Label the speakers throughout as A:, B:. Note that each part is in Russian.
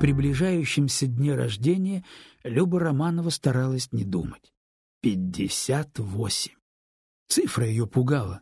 A: Приближающемся дне рождения Люба Романова старалась не думать. Пятьдесят восемь. Цифра ее пугала.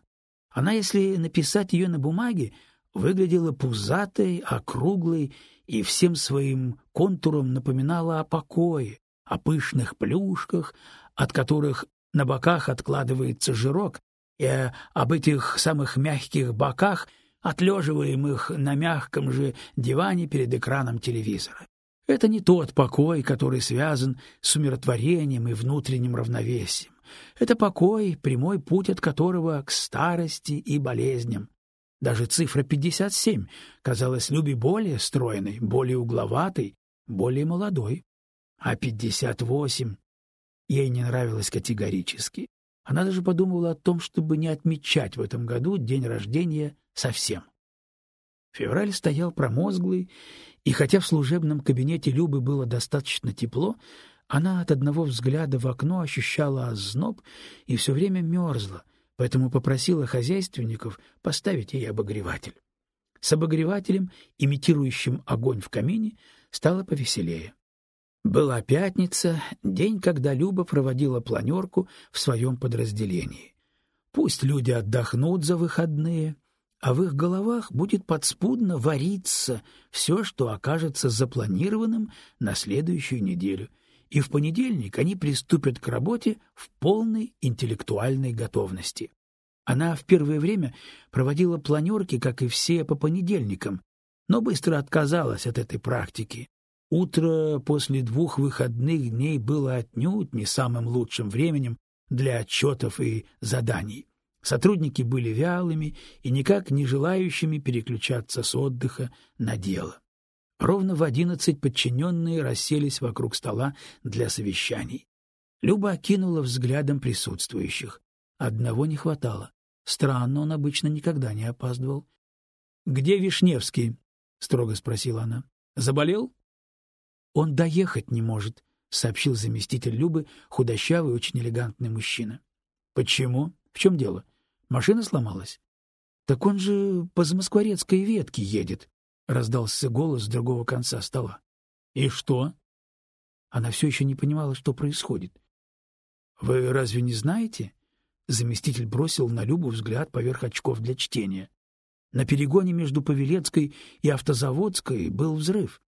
A: Она, если написать ее на бумаге, выглядела пузатой, округлой и всем своим контуром напоминала о покое, о пышных плюшках, от которых на боках откладывается жирок, и об этих самых мягких боках, отлеживаемых на мягком же диване перед экраном телевизора. Это не тот покой, который связан с умиротворением и внутренним равновесием. Это покой, прямой путь от которого к старости и болезням. Даже цифра 57 казалась Любе более стройной, более угловатой, более молодой. А 58 ей не нравилось категорически. Она даже подумала о том, чтобы не отмечать в этом году день рождения совсем. Февраль стоял промозглый, и хотя в служебном кабинете Любы было достаточно тепло, она от одного взгляда в окно ощущала озноб и все время мерзла, поэтому попросила хозяйственников поставить ей обогреватель. С обогревателем, имитирующим огонь в камине, стало повеселее. Была пятница, день, когда Люба проводила планерку в своем подразделении. Пусть люди отдохнут за выходные, а в их головах будет подспудно вариться все, что окажется запланированным на следующую неделю, и в понедельник они приступят к работе в полной интеллектуальной готовности. Она в первое время проводила планерки, как и все, по понедельникам, но быстро отказалась от этой практики. Утро после двух выходных дней было отнюдь не самым лучшим временем для отчетов и заданий. Сотрудники были вялыми и никак не желающими переключаться с отдыха на дело. Ровно в одиннадцать подчиненные расселись вокруг стола для совещаний. Люба окинула взглядом присутствующих. Одного не хватало. Странно, он обычно никогда не опаздывал. — Где Вишневский? — строго спросила она. — Заболел? — Он доехать не может, — сообщил заместитель Любы, худощавый, очень элегантный мужчина. — Почему? В чем дело? Машина сломалась? — Так он же по Замоскворецкой ветке едет, — раздался голос с другого конца стола. — И что? Она все еще не понимала, что происходит. — Вы разве не знаете? Заместитель бросил на Любу взгляд поверх очков для чтения. На перегоне между Павелецкой и Автозаводской был взрыв.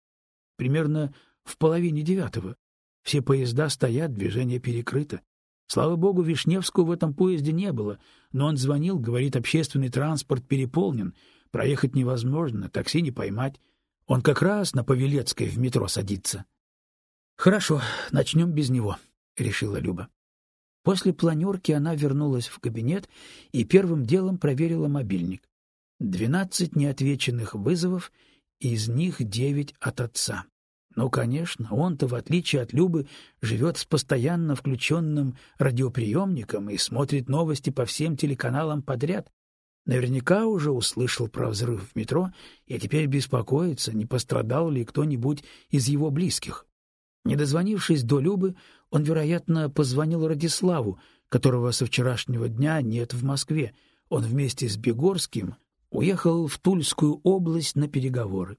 A: Примерно в половине девятого. Все поезда стоят, движение перекрыто. Слава богу, Вишневского в этом поезде не было, но он звонил, говорит, общественный транспорт переполнен, Проехать невозможно, такси не поймать. Он как раз на Павелецкой в метро садится. — Хорошо, начнем без него, — решила Люба. После планерки она вернулась в кабинет и первым делом проверила мобильник. Двенадцать неотвеченных вызовов, из них девять от отца. Ну, конечно, он-то, в отличие от Любы, живет с постоянно включенным радиоприемником и смотрит новости по всем телеканалам подряд, Наверняка уже услышал про взрыв в метро и теперь беспокоится, не пострадал ли кто-нибудь из его близких. Не дозвонившись до Любы, он, вероятно, позвонил Радиславу, которого со вчерашнего дня нет в Москве. Он вместе с Бегорским уехал в Тульскую область на переговоры.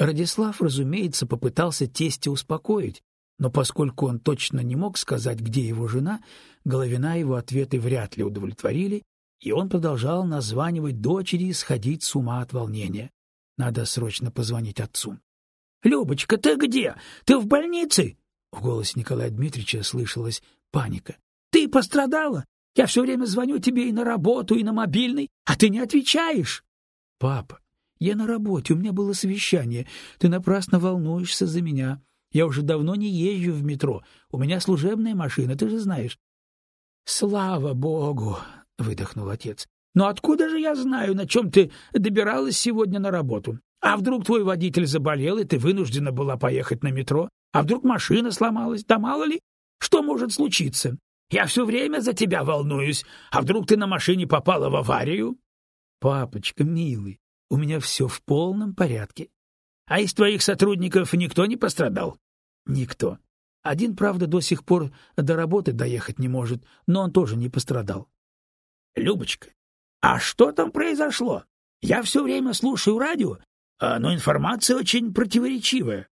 A: Радислав, разумеется, попытался тестя успокоить, но поскольку он точно не мог сказать, где его жена, Головина его ответы вряд ли удовлетворили, и он продолжал названивать дочери и сходить с ума от волнения. Надо срочно позвонить отцу. — Любочка, ты где? Ты в больнице? В голосе Николая Дмитриевича слышалась паника. — Ты пострадала? Я все время звоню тебе и на работу, и на мобильный, а ты не отвечаешь. — Папа, я на работе, у меня было совещание. Ты напрасно волнуешься за меня. Я уже давно не езжу в метро. У меня служебная машина, ты же знаешь. — Слава богу! выдохнул отец. Но откуда же я знаю, на чем ты добиралась сегодня на работу? А вдруг твой водитель заболел, и ты вынуждена была поехать на метро? А вдруг машина сломалась? Да мало ли, что может случиться? Я все время за тебя волнуюсь. А вдруг ты на машине попала в аварию? Папочка, милый, у меня все в полном порядке. А из твоих сотрудников никто не пострадал? Никто. Один, правда, до сих пор до работы доехать не может, но он тоже не пострадал. Любочка, а что там произошло? Я все время слушаю радио, а, но информация очень противоречивая.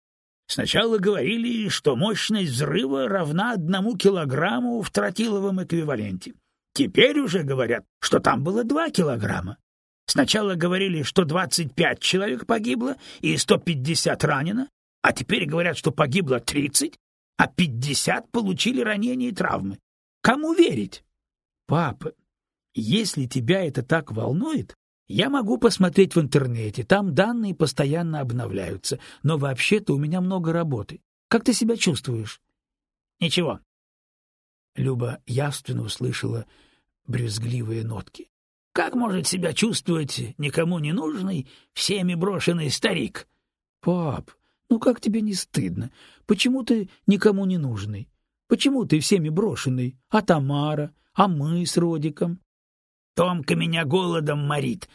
A: Сначала говорили, что мощность взрыва равна одному килограмму в тротиловом эквиваленте. Теперь уже говорят, что там было два килограмма. Сначала говорили, что 25 человек погибло и 150 ранено, а теперь говорят, что погибло 30, а 50 получили ранения и травмы. Кому верить? Папа, если тебя это так волнует, я могу посмотреть в интернете, там данные постоянно обновляются, но вообще-то у меня много работы. Как ты себя чувствуешь? Ничего. Люба явственно услышала брюзгливые нотки. Как может себя чувствовать никому не нужный, всеми брошенный старик? Пап, ну как тебе не стыдно? Почему ты никому не нужный? Почему ты всеми брошенный? А Тамара? А мы с Родиком? Томка меня голодом морит.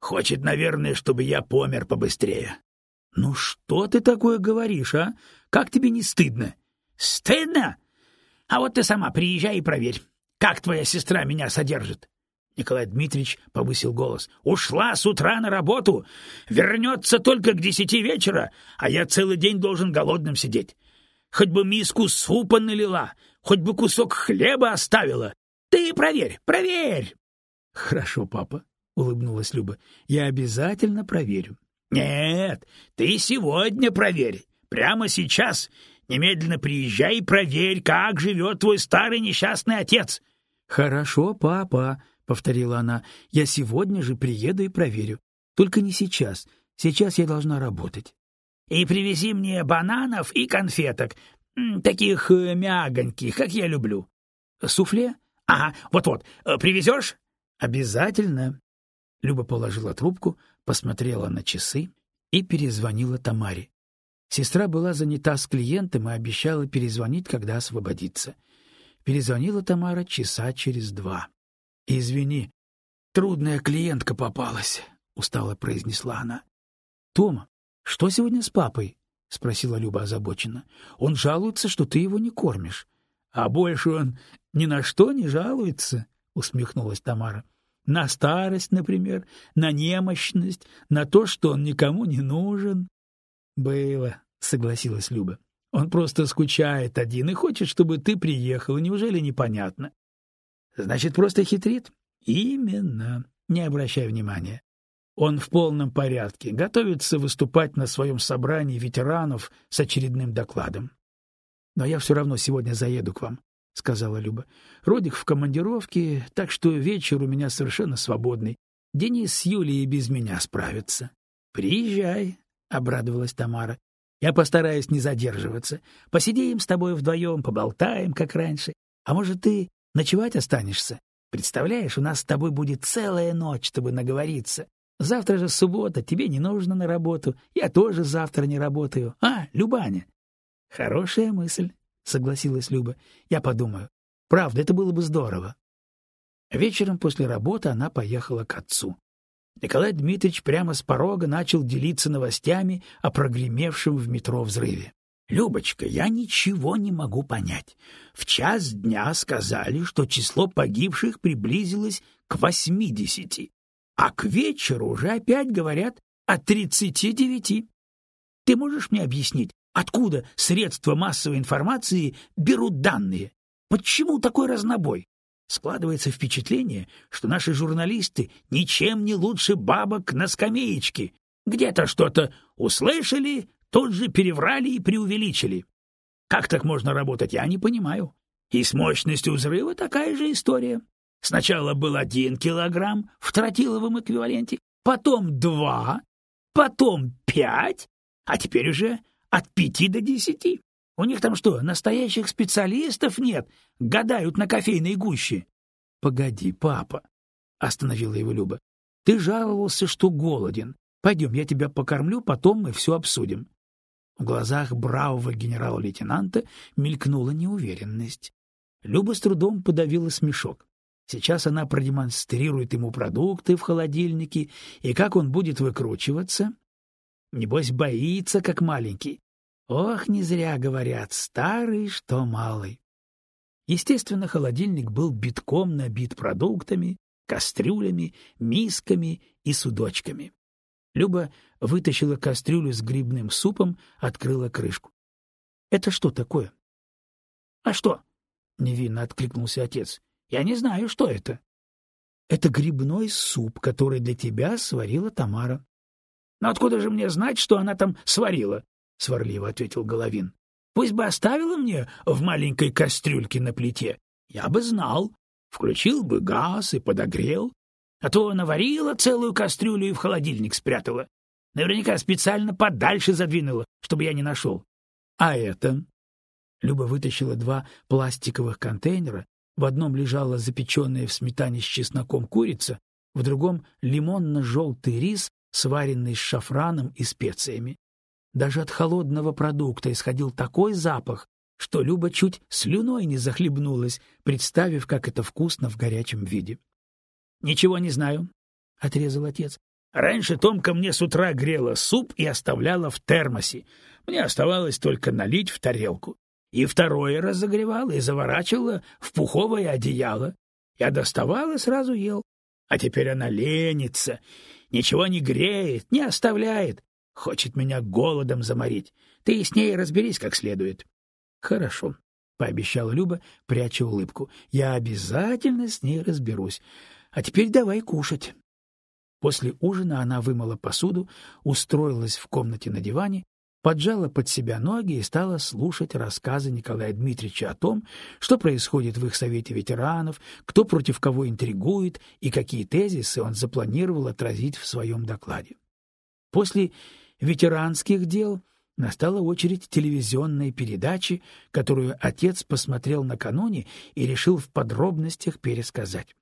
A: Хочет, наверное, чтобы я помер побыстрее. Ну что ты такое говоришь, а? Как тебе не стыдно? Стыдно? А вот ты сама приезжай и проверь, как твоя сестра меня содержит. Николай Дмитриевич повысил голос. «Ушла с утра на работу, вернется только к десяти вечера, а я целый день должен голодным сидеть. Хоть бы миску супа налила, хоть бы кусок хлеба оставила. Ты проверь, проверь!» «Хорошо, папа», — улыбнулась Люба. «Я обязательно проверю». «Нет, ты сегодня проверь, прямо сейчас. Немедленно приезжай и проверь, как живет твой старый несчастный отец». «Хорошо, папа», повторила она. Я сегодня же приеду и проверю. Только не сейчас. Сейчас я должна работать. И привези мне бананов и конфеток, таких э, мягоньких, как я люблю. Суфле? Ага, вот-вот. Э, привезешь? Обязательно. Люба положила трубку, посмотрела на часы и перезвонила Тамаре. Сестра была занята с клиентом и обещала перезвонить, когда освободится. Перезвонила Тамара часа через два. Извини, трудная клиентка попалась, устало произнесла она. Тома, что сегодня с папой? спросила Люба озабоченно. Он жалуется, что ты его не кормишь. А больше он ни на что не жалуется, усмехнулась Тамара. На старость, например, на немощность, на то, что он никому не нужен. Было, согласилась Люба. Он просто скучает один и хочет, чтобы ты приехал. Неужели непонятно? Значит, просто хитрит? Именно. Не обращай внимания. Он в полном порядке, готовится выступать на своем собрании ветеранов с очередным докладом. Но я все равно сегодня заеду к вам, сказала Люба. Родик в командировке, так что вечер у меня совершенно свободный. Денис с Юлией без меня справятся. Приезжай, обрадовалась Тамара. Я постараюсь не задерживаться. Посидим с тобой вдвоем, поболтаем, как раньше. А может, ты Ночевать останешься? Представляешь, у нас с тобой будет целая ночь, чтобы наговориться. Завтра же суббота, тебе не нужно на работу, я тоже завтра не работаю. А, Любаня. Хорошая мысль, согласилась Люба. Я подумаю. Правда, это было бы здорово. Вечером после работы она поехала к отцу. Николай Дмитриевич прямо с порога начал делиться новостями о прогремевшем в метро взрыве. Любочка, я ничего не могу понять. В час дня сказали, что число погибших приблизилось к восьмидесяти, а к вечеру уже опять говорят о тридцати девяти. Ты можешь мне объяснить, откуда средства массовой информации берут данные? Почему такой разнобой? Складывается впечатление, что наши журналисты ничем не лучше бабок на скамеечке. Где-то что-то услышали, тут же переврали и преувеличили. Как так можно работать, я не понимаю. И с мощностью взрыва такая же история. Сначала был один килограмм в тротиловом эквиваленте, потом два, потом пять, а теперь уже от пяти до десяти. У них там что, настоящих специалистов нет? Гадают на кофейной гуще. — Погоди, папа, — остановила его Люба. — Ты жаловался, что голоден. Пойдем, я тебя покормлю, потом мы все обсудим. В глазах бравого генерала-лейтенанта мелькнула неуверенность. Люба с трудом подавила смешок. Сейчас она продемонстрирует ему продукты в холодильнике, и как он будет выкручиваться? Небось, боится, как маленький. Ох, не зря говорят, старый, что малый. Естественно, холодильник был битком набит продуктами, кастрюлями, мисками и судочками. Люба вытащила кастрюлю с грибным супом, открыла крышку. — Это что такое? — А что? — невинно откликнулся отец. — Я не знаю, что это. — Это грибной суп, который для тебя сварила Тамара. — Но откуда же мне знать, что она там сварила? — сварливо ответил Головин. — Пусть бы оставила мне в маленькой кастрюльке на плите. Я бы знал. Включил бы газ и подогрел. А то наварила целую кастрюлю и в холодильник спрятала. Наверняка специально подальше задвинула, чтобы я не нашел. А это? Люба вытащила два пластиковых контейнера. В одном лежала запеченная в сметане с чесноком курица, в другом — лимонно-желтый рис, сваренный с шафраном и специями. Даже от холодного продукта исходил такой запах, что Люба чуть слюной не захлебнулась, представив, как это вкусно в горячем виде. — Ничего не знаю, — отрезал отец. — Раньше Томка мне с утра грела суп и оставляла в термосе. Мне оставалось только налить в тарелку. И второе разогревала и заворачивала в пуховое одеяло. Я доставал и сразу ел. А теперь она ленится, ничего не греет, не оставляет. Хочет меня голодом заморить. Ты с ней разберись как следует. — Хорошо, — пообещала Люба, пряча улыбку. — Я обязательно с ней разберусь. А теперь давай кушать. После ужина она вымыла посуду, устроилась в комнате на диване, поджала под себя ноги и стала слушать рассказы Николая Дмитриевича о том, что происходит в их совете ветеранов, кто против кого интригует и какие тезисы он запланировал отразить в своем докладе. После ветеранских дел настала очередь телевизионной передачи, которую отец посмотрел накануне и решил в подробностях пересказать.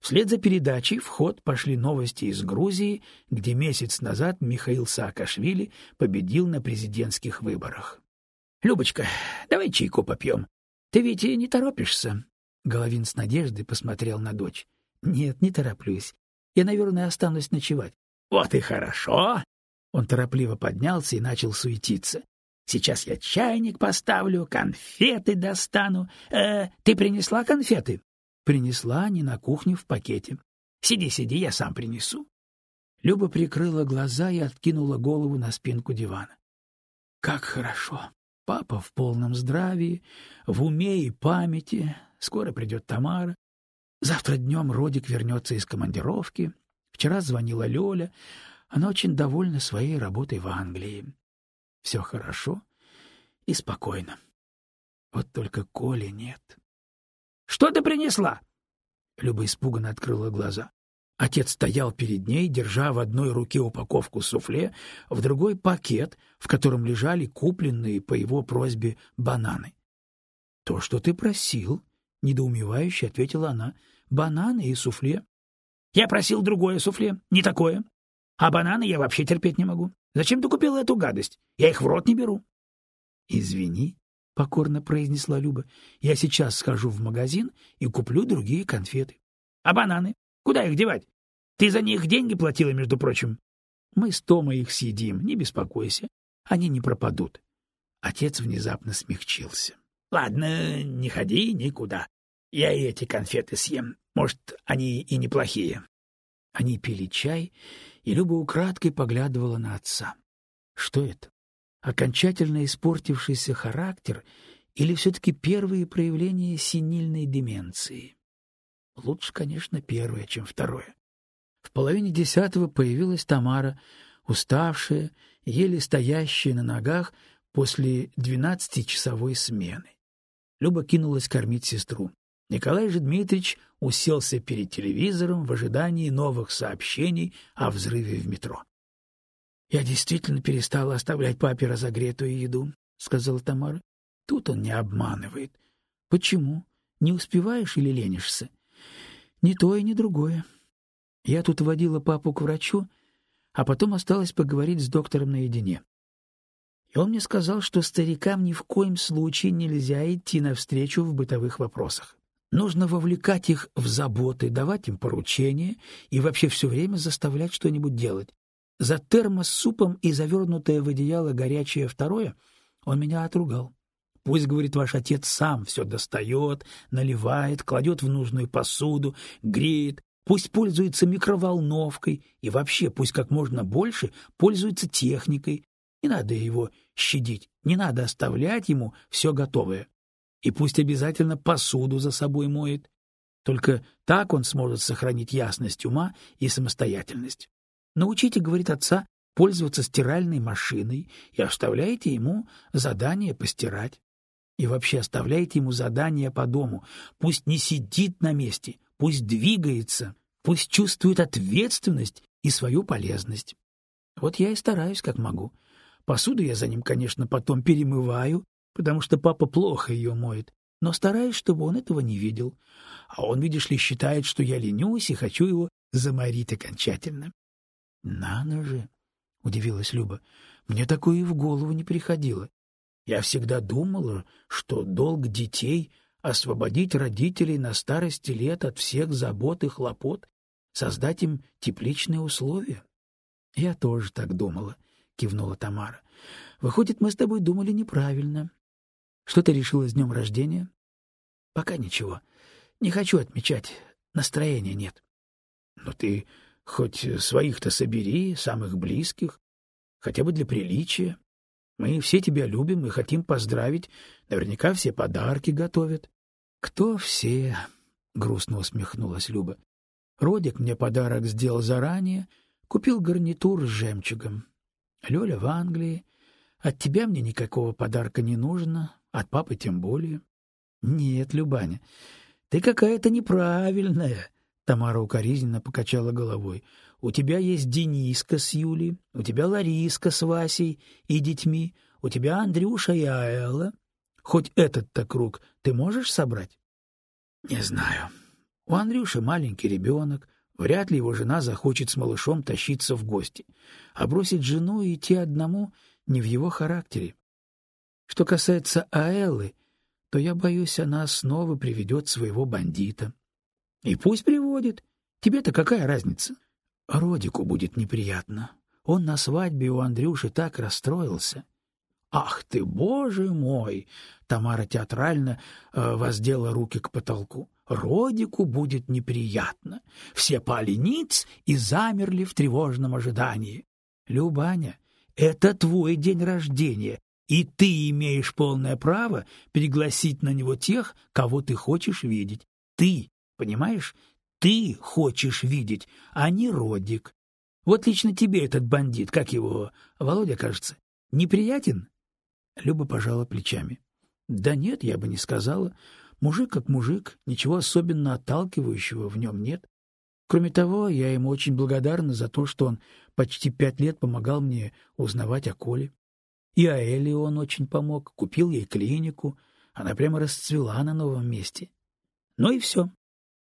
A: Вслед за передачей в ход пошли новости из Грузии, где месяц назад Михаил Саакашвили победил на президентских выборах. — Любочка, давай чайку попьем. Ты ведь не торопишься? Головин с надеждой посмотрел на дочь. — Нет, не тороплюсь. Я, наверное, останусь ночевать. — Вот и хорошо. Он торопливо поднялся и начал суетиться. — Сейчас я чайник поставлю, конфеты достану. Э, ты принесла конфеты? Принесла они на кухне в пакете. Сиди, сиди, я сам принесу. Люба прикрыла глаза и откинула голову на спинку дивана. Как хорошо. Папа в полном здравии, в уме и памяти. Скоро придет Тамара. Завтра днем Родик вернется из командировки. Вчера звонила Лёля. Она очень довольна своей работой в Англии. Все хорошо и спокойно. Вот только Коли нет. Что ты принесла? Люба испуганно открыла глаза. Отец стоял перед ней, держа в одной руке упаковку суфле, в другой — пакет, в котором лежали купленные по его просьбе бананы. — То, что ты просил, — недоумевающе ответила она, — бананы и суфле. — Я просил другое суфле, не такое. А бананы я вообще терпеть не могу. Зачем ты купила эту гадость? Я их в рот не беру. — Извини, — покорно произнесла Люба. — Я сейчас схожу в магазин и куплю другие конфеты. — А бананы? Куда их девать? Ты за них деньги платила, между прочим. — Мы с Томой их съедим, не беспокойся. Они не пропадут. Отец внезапно смягчился. — Ладно, не ходи никуда. Я и эти конфеты съем. Может, они и неплохие. Они пили чай, и Люба украдкой поглядывала на отца. Что это? Окончательно испортившийся характер или все-таки первые проявления синильной деменции? Лучше, конечно, первое, чем второе. В половине десятого появилась Тамара, уставшая, еле стоящая на ногах после двенадцатичасовой смены. Люба кинулась кормить сестру. Николай же Дмитриевич уселся перед телевизором в ожидании новых сообщений о взрыве в метро. Я действительно перестала оставлять папе разогретую еду, сказала Тамара. Тут он не обманывает. Почему? Не успеваешь или ленишься? Ни то и ни другое. Я тут водила папу к врачу, а потом осталось поговорить с доктором наедине. И он мне сказал, что старикам ни в коем случае нельзя идти навстречу в бытовых вопросах. Нужно вовлекать их в заботы, давать им поручения и вообще все время заставлять что-нибудь делать. За термос с супом и завернутое в одеяло горячее второе он меня отругал. Пусть, говорит, ваш отец сам все достает, наливает, кладет в нужную посуду, греет, пусть пользуется микроволновкой и вообще пусть как можно больше пользуется техникой. Не надо его щадить, не надо оставлять ему все готовое. И пусть обязательно посуду за собой моет. Только так он сможет сохранить ясность ума и самостоятельность. Научите, говорит отца, пользоваться стиральной машиной и оставляйте ему задание постирать. И вообще оставляйте ему задание по дому. Пусть не сидит на месте, пусть двигается, пусть чувствует ответственность и свою полезность. Вот я и стараюсь, как могу. Посуду я за ним, конечно, потом перемываю, потому что папа плохо ее моет, но стараюсь, чтобы он этого не видел. А он, видишь ли, считает, что я ленюсь и хочу его заморить окончательно. — Надо же! — удивилась Люба. — Мне такое и в голову не приходило. Я всегда думала, что долг детей — освободить родителей на старости лет от всех забот и хлопот, создать им тепличные условия. — Я тоже так думала, — кивнула Тамара. — Выходит, мы с тобой думали неправильно. Что ты решила с днем рождения? — Пока ничего. Не хочу отмечать. Настроения нет. — Но ты хоть своих-то собери, самых близких, хотя бы для приличия. Мы все тебя любим и хотим поздравить. Наверняка все подарки готовят. — Кто все? — грустно усмехнулась Люба. — Родик мне подарок сделал заранее, купил гарнитур с жемчугом. Лёля в Англии. От тебя мне никакого подарка не нужно, от папы тем более. — Нет, Любаня, ты какая-то неправильная. Тамара укоризненно покачала головой. У тебя есть Дениска с Юлей, у тебя Лариска с Васей и детьми, у тебя Андрюша и Аэла. Хоть этот-то круг ты можешь собрать? Не знаю. У Андрюши маленький ребенок, вряд ли его жена захочет с малышом тащиться в гости, а бросить жену и идти одному не в его характере. Что касается Аэлы, то я боюсь, она снова приведет своего бандита. И пусть приводит. Тебе-то какая разница? Родику будет неприятно. Он на свадьбе у Андрюши так расстроился. Ах ты, боже мой! Тамара театрально э, воздела руки к потолку. Родику будет неприятно. Все пали ниц и замерли в тревожном ожидании. Любаня, это твой день рождения, и ты имеешь полное право пригласить на него тех, кого ты хочешь видеть. Ты, понимаешь? Ты хочешь видеть, а не Родик. Вот лично тебе этот бандит, как его, Володя, кажется, неприятен? Люба пожала плечами. Да нет, я бы не сказала. Мужик как мужик, ничего особенно отталкивающего в нем нет. Кроме того, я ему очень благодарна за то, что он почти пять лет помогал мне узнавать о Коле. И Аэле он очень помог, купил ей клинику, она прямо расцвела на новом месте. Ну и все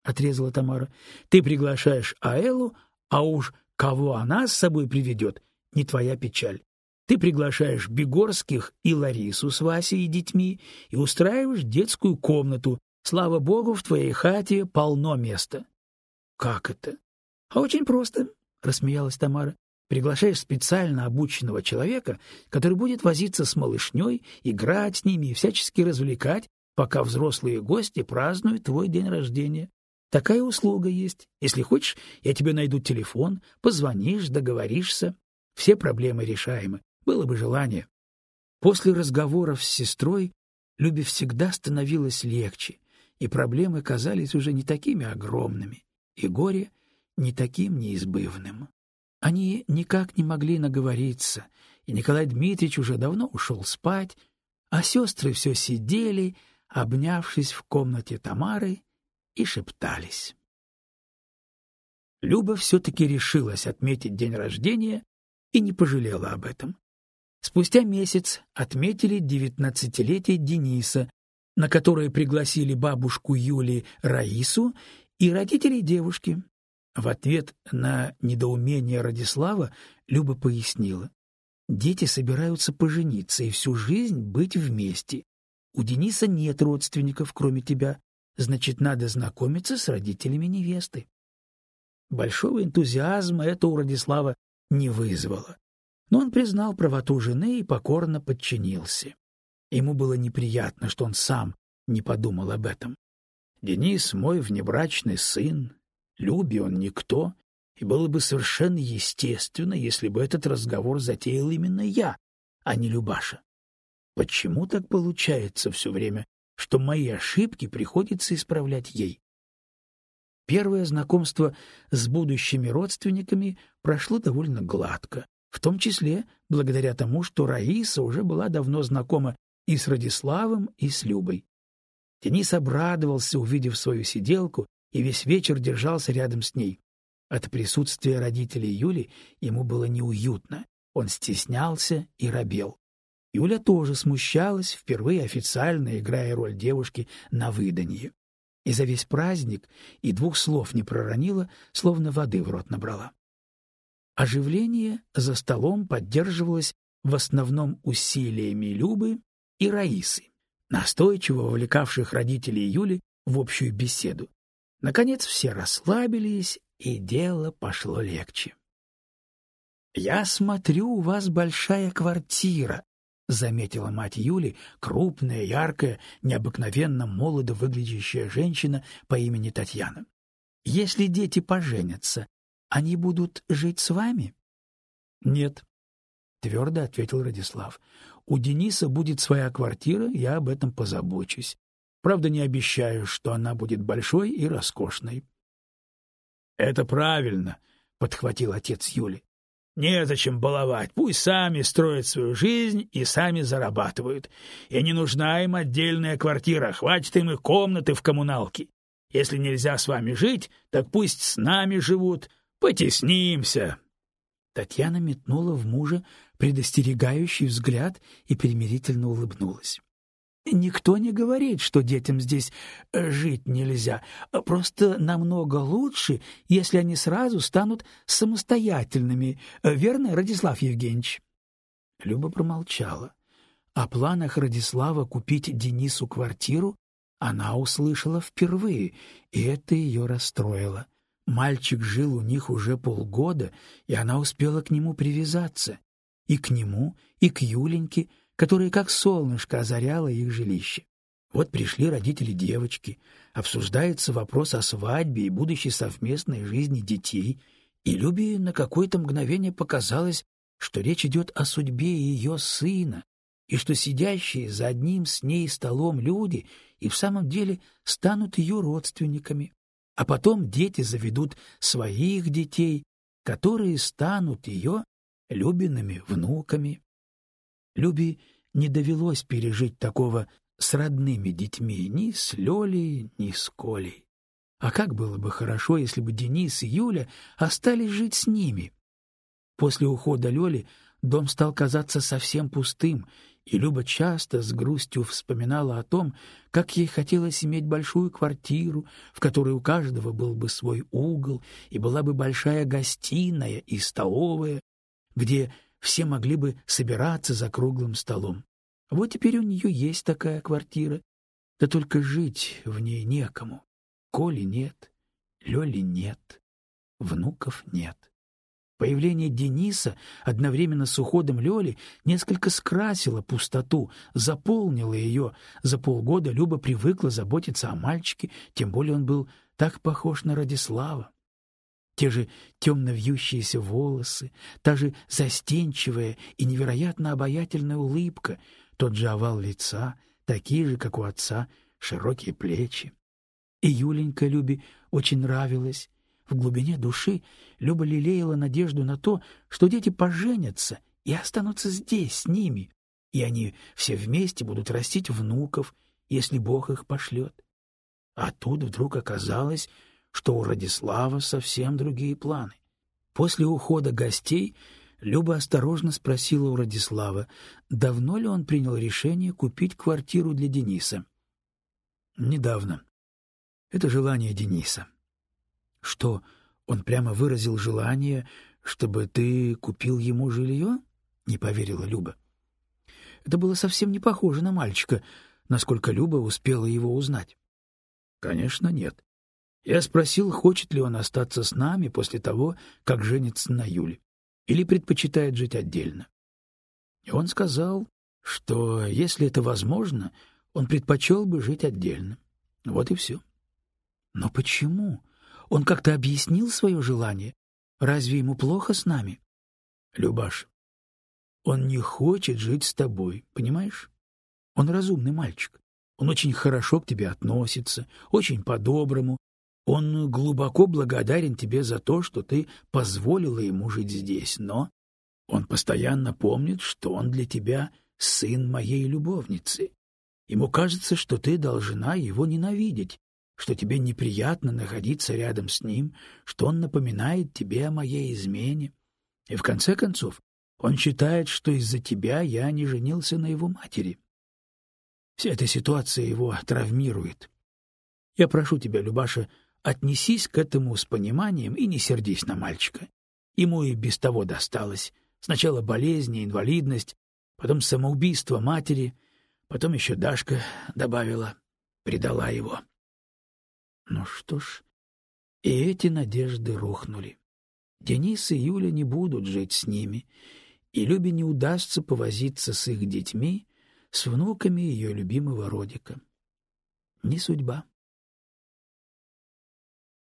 A: отрезала Тамара. Ты приглашаешь Аэлу, а уж кого она с собой приведет, не твоя печаль. Ты приглашаешь Бегорских и Ларису с Васей и детьми и устраиваешь детскую комнату. Слава богу, в твоей хате полно места. Как это? А очень просто, рассмеялась Тамара. Приглашаешь специально обученного человека, который будет возиться с малышней, играть с ними и всячески развлекать, пока взрослые гости празднуют твой день рождения. Такая услуга есть. Если хочешь, я тебе найду телефон, позвонишь, договоришься. Все проблемы решаемы. Было бы желание. После разговоров с сестрой Любе всегда становилось легче, и проблемы казались уже не такими огромными, и горе не таким неизбывным. Они никак не могли наговориться, и Николай Дмитриевич уже давно ушел спать, а сестры все сидели, обнявшись в комнате Тамары и шептались. Люба все-таки решилась отметить день рождения и не пожалела об этом. Спустя месяц отметили девятнадцатилетие Дениса, на которое пригласили бабушку Юли Раису и родителей девушки. В ответ на недоумение Радислава Люба пояснила. Дети собираются пожениться и всю жизнь быть вместе. У Дениса нет родственников, кроме тебя, значит, надо знакомиться с родителями невесты. Большого энтузиазма это у Радислава не вызвало, но он признал правоту жены и покорно подчинился. Ему было неприятно, что он сам не подумал об этом. Денис — мой внебрачный сын, Любе он никто, и было бы совершенно естественно, если бы этот разговор затеял именно я, а не Любаша. Почему так получается все время, что мои ошибки приходится исправлять ей? Первое знакомство с будущими родственниками прошло довольно гладко, в том числе благодаря тому, что Раиса уже была давно знакома и с Радиславом, и с Любой. Денис обрадовался, увидев свою сиделку, и весь вечер держался рядом с ней. От присутствия родителей Юли ему было неуютно, он стеснялся и робел. Юля тоже смущалась, впервые официально играя роль девушки на выданье и за весь праздник и двух слов не проронила, словно воды в рот набрала. Оживление за столом поддерживалось в основном усилиями Любы и Раисы, настойчиво вовлекавших родителей Юли в общую беседу. Наконец все расслабились, и дело пошло легче. «Я смотрю, у вас большая квартира», — заметила мать Юли, крупная, яркая, необыкновенно молодо выглядящая женщина по имени Татьяна. «Если дети поженятся, они будут жить с вами?» «Нет», — твердо ответил Радислав. «У Дениса будет своя квартира, я об этом позабочусь. Правда, не обещаю, что она будет большой и роскошной». «Это правильно», — подхватил отец Юли. Незачем баловать, пусть сами строят свою жизнь и сами зарабатывают. И не нужна им отдельная квартира, хватит им и комнаты в коммуналке. Если нельзя с вами жить, так пусть с нами живут, потеснимся. Татьяна метнула в мужа предостерегающий взгляд и примирительно улыбнулась. Никто не говорит, что детям здесь э, жить нельзя. Просто намного лучше, если они сразу станут самостоятельными. Э, верно, Радислав Евгеньевич? Люба промолчала. О планах Радислава купить Денису квартиру она услышала впервые, и это ее расстроило. Мальчик жил у них уже полгода, и она успела к нему привязаться. И к нему, и к Юленьке — которое как солнышко озаряло их жилище. Вот пришли родители девочки, обсуждается вопрос о свадьбе и будущей совместной жизни детей, и Любе на какое-то мгновение показалось, что речь идет о судьбе ее сына, и что сидящие за одним с ней столом люди и в самом деле станут ее родственниками, а потом дети заведут своих детей, которые станут ее любимыми внуками. Любе не довелось пережить такого с родными детьми, ни с Лёлей, ни с Колей. А как было бы хорошо, если бы Денис и Юля остались жить с ними. После ухода Лёли дом стал казаться совсем пустым, и Люба часто с грустью вспоминала о том, как ей хотелось иметь большую квартиру, в которой у каждого был бы свой угол, и была бы большая гостиная и столовая, где все могли бы собираться за круглым столом. Вот теперь у нее есть такая квартира, да только жить в ней некому. Коли нет, Лёли нет, внуков нет. Появление Дениса одновременно с уходом Лёли несколько скрасило пустоту, заполнило ее. За полгода Люба привыкла заботиться о мальчике, тем более он был так похож на Радислава те же темно вьющиеся волосы, та же застенчивая и невероятно обаятельная улыбка, тот же овал лица, такие же, как у отца, широкие плечи. И Юленька Любе очень нравилась. В глубине души Люба лелеяла надежду на то, что дети поженятся и останутся здесь с ними, и они все вместе будут растить внуков, если Бог их пошлет. А тут вдруг оказалось, что у Радислава совсем другие планы. После ухода гостей Люба осторожно спросила у Радислава, давно ли он принял решение купить квартиру для Дениса. «Недавно. Это желание Дениса». «Что, он прямо выразил желание, чтобы ты купил ему жилье?» — не поверила Люба. Это было совсем не похоже на мальчика, насколько Люба успела его узнать. «Конечно, нет. Я спросил, хочет ли он остаться с нами после того, как женится на Юле, или предпочитает жить отдельно. И он сказал, что, если это возможно, он предпочел бы жить отдельно. Вот и все. Но почему? Он как-то объяснил свое желание? Разве ему плохо с нами?
B: Любаш, он не хочет жить с тобой, понимаешь? Он разумный мальчик. Он очень хорошо к тебе относится, очень по-доброму. Он глубоко благодарен тебе за то, что ты позволила ему жить здесь, но он постоянно помнит, что он для тебя сын моей любовницы. Ему кажется, что ты должна его ненавидеть, что тебе неприятно находиться рядом с ним, что он напоминает тебе о моей измене. И в конце концов, он считает, что из-за тебя я не женился на его матери. Вся эта ситуация его травмирует. Я прошу тебя, Любаша, отнесись к этому с пониманием и не сердись на мальчика. Ему и без того досталось. Сначала болезни, инвалидность, потом самоубийство матери, потом еще Дашка добавила, предала его. Ну что ж, и эти надежды рухнули. Денис и Юля не будут жить с ними, и Любе не удастся повозиться с их детьми, с внуками ее любимого Родика. Не судьба.